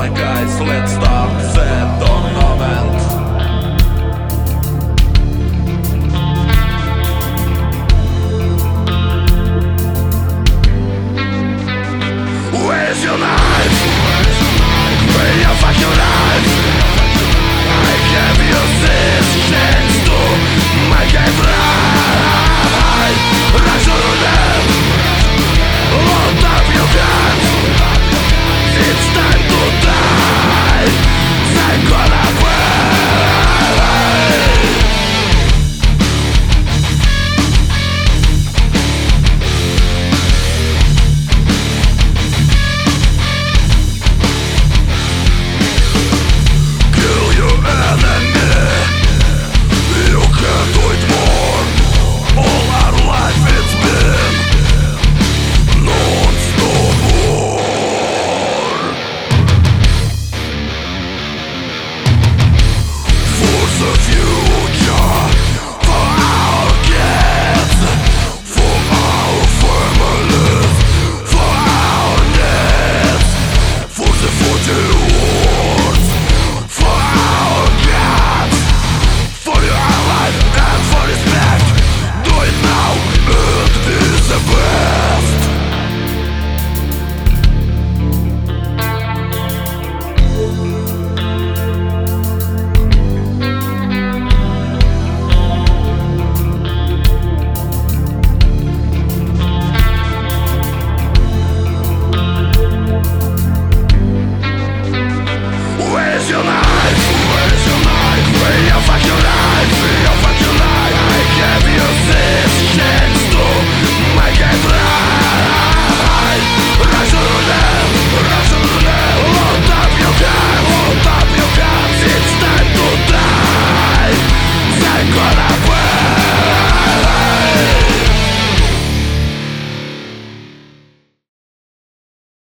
like ice, let's start set on